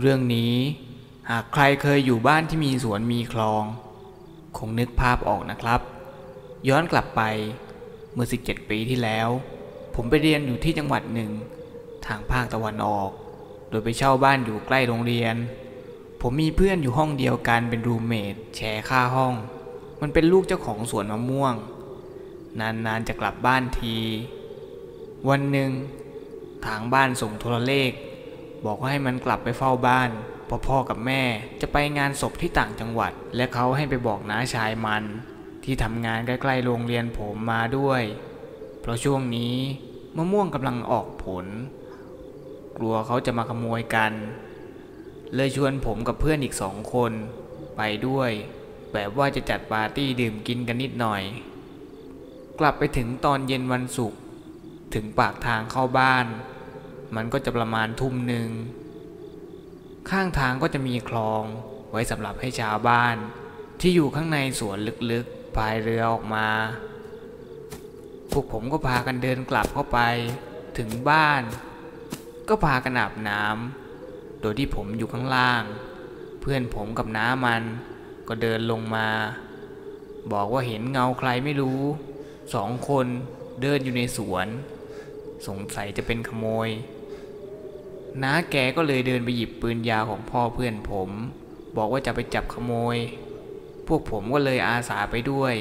เรื่องนี้หากใครเคยอยู่บ้านที่มีสวนมีคลอง คงนึกภาพออกนะครับ ย้อนกลับไปเมื่อ 17 ปีที่แล้ว ผมไปเรียนอยู่ที่จังหวัดหนึ่ง ทางภาคตะวันออก โดยไปเช่าบ้านอยู่ใกล้โรงเรียน ผมมีเพื่อนอยู่ห้องเดียวกันเป็นรูมเมทแชร์ค่าห้อง มันเป็นลูกเจ้าของสวนมะม่วง นานๆจะกลับบ้านที วันหนึ่งทางบ้านส่งโทรเลข บอกว่าให้มันกลับไปเฝ้าบ้านเพราะพ่อกับแม่จะไปงานศพที่ต่างจังหวัด และเขาให้ไปบอกน้าชายมัน ที่ทำงานใกล้ๆโรงเรียนผมมาด้วย เพราะช่วงนี้มะม่วงกำลังออกผล กลัวเขาจะมาขโมยกัน เลยชวนผมกับเพื่อนอีกสองคน ไปด้วย แบบว่าจะจัดปาร์ตี้ดื่มกินกันนิดหน่อย กลับไปถึงตอนเย็นวันศุกร์ถึงปากทางเข้าบ้าน มันก็จะประมาณทุ่มหนึ่ง ข้างทางก็จะมีคลองไว้สำหรับให้ชาวบ้าน ที่อยู่ข้างในสวนลึกๆพายเรือออกมา พวกผมก็พากันเดินกลับเข้าไปถึงบ้าน ก็พากันอาบน้ำโดยที่ผมอยู่ข้างล่าง เพื่อนผมกับน้ามันก็เดินลงมา บอกว่าเห็นเงาใครไม่รู้สองคนเดินอยู่ในสวน สงสัยจะเป็นขโมย น้าแกก็เลยเดินไปหยิบปืนยาวของพ่อเพื่อนผม บอกว่าจะไปจับขโมย พวกผมก็เลยอาสาไปด้วย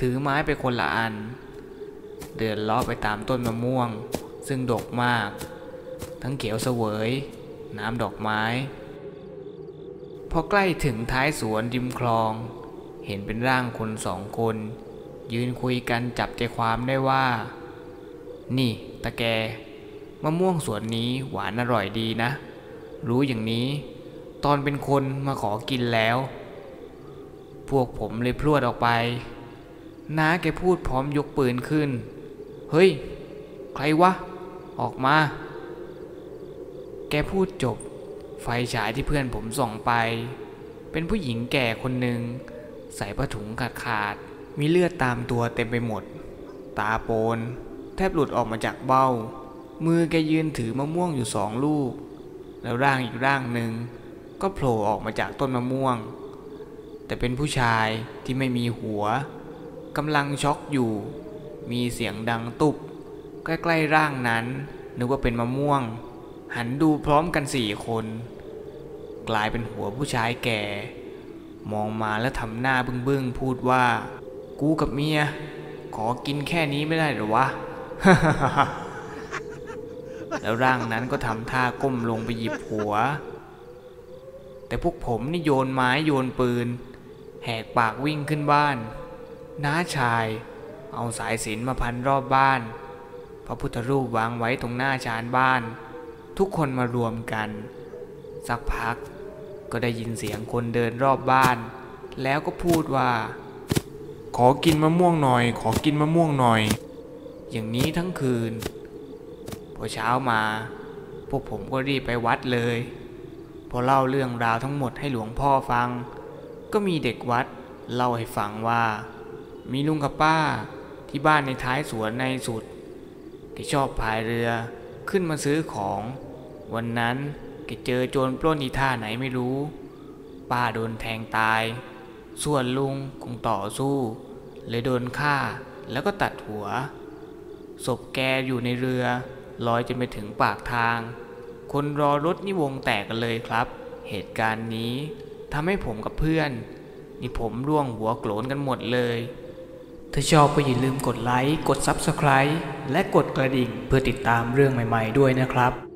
ถือไม้ไปคนละอัน เดินเลาะไปตามต้นมะม่วง ซึ่งดกมาก ทั้งเขียวเสวย น้ำดอกไม้ พอใกล้ถึงท้ายสวนริมคลอง เห็นเป็นร่างคนสองคน ยืนคุยกันจับใจความได้ว่า นี่ตาแก มะม่วงสวนนี้หวานอร่อยดีนะ รู้อย่างนี้ ตอนเป็นคนมาขอกินแล้ว พวกผมเลยพรวดออกไป น้าแกพูดพร้อมยกปืนขึ้น เฮ้ย ใครวะ ออกมา แกพูดจบ ไฟฉายที่เพื่อนผมส่องไป เป็นผู้หญิงแก่คนหนึ่ง ใส่ผ้าถุงขาดขาด มีเลือดตามตัวเต็มไปหมด ตาโปน แทบหลุดออกมาจากเบ้า มือแกยืนถือมะม่วงอยู่สองลูก แล้วร่างอีกร่างหนึ่งก็โผล่ออกมาจากต้นมะม่วง แต่เป็นผู้ชายที่ไม่มีหัวกำลังช็อกอยู่ มีเสียงดังตุบใกล้ๆร่างนั้น นึกว่าเป็นมะม่วง หันดูพร้อมกันสี่คน กลายเป็นหัวผู้ชายแก่ มองมาแล้วทำหน้าบึ้งๆ พูดว่า กูกับเมีย ขอกินแค่นี้ไม่ได้หรอวะ แล้วร่างนั้นก็ทำท่าก้มลงไปหยิบหัว แต่พวกผมนี่โยนไม้โยนปืน แหกปากวิ่งขึ้นบ้าน น้าชาย เอาสายสินมาพันรอบบ้าน พระพุทธรูปวางไว้ตรงหน้าชานบ้าน ทุกคนมารวมกัน สักพักก็ได้ยินเสียงคนเดินรอบบ้าน แล้วก็พูดว่า ขอกินมะม่วงหน่อย ขอกินมะม่วงหน่อย อย่างนี้ทั้งคืน อเช้ามา พวกผมก็รีบไปวัดเลย พอเล่าเรื่องราวทั้งหมดให้หลวงพ่อฟัง ก็มีเด็กวัดเล่าให้ฟังว่า มีลุงกับป้าที่บ้านในท้ายสวนในสุดที่ชอบพายเรือขึ้นมาซื้อของ วันนั้นแกเจอโจรปล้นอีท่าไหนไม่รู้ ป้าโดนแทงตาย ส่วนลุงคงต่อสู้ เลยโดนฆ่าแล้วก็ตัดหัวศพแกอยู่ในเรือ ลอยจนไปถึงปากทาง คนรอรถนี่วงแตกกันเลยครับ เหตุการณ์นี้ทำให้ผมกับเพื่อน นี่ผมร่วงหัวโกรนกันหมดเลย ถ้าชอบก็อย่าลืมกดไลค์ กด Subscribe และกดกระดิ่งเพื่อติดตามเรื่องใหม่ ๆ ด้วยนะครับ